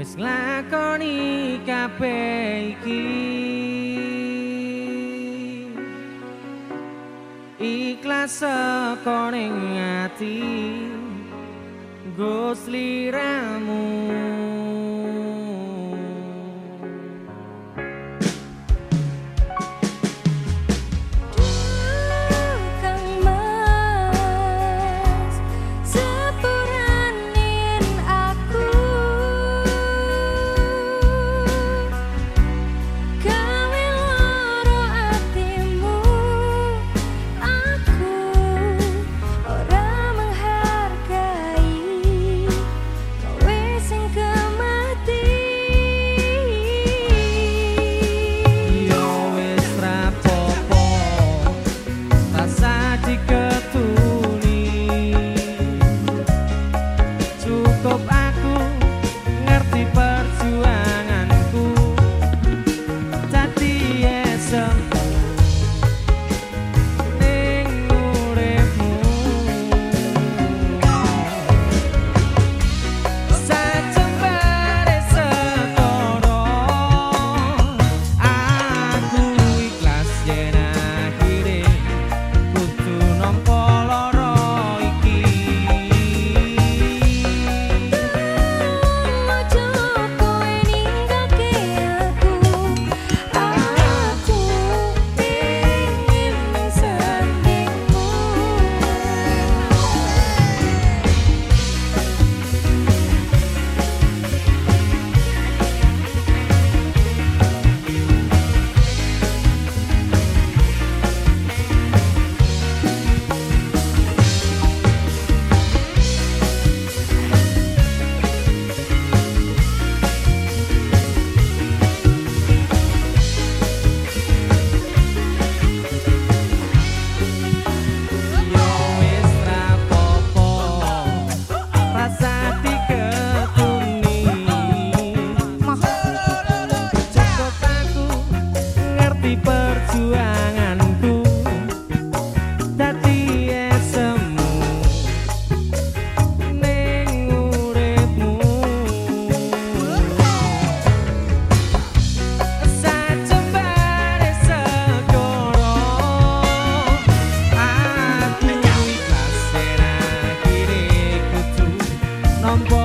wis nglakoni kabeh iki. Ikhlas saka ning ati Gus liramu I'm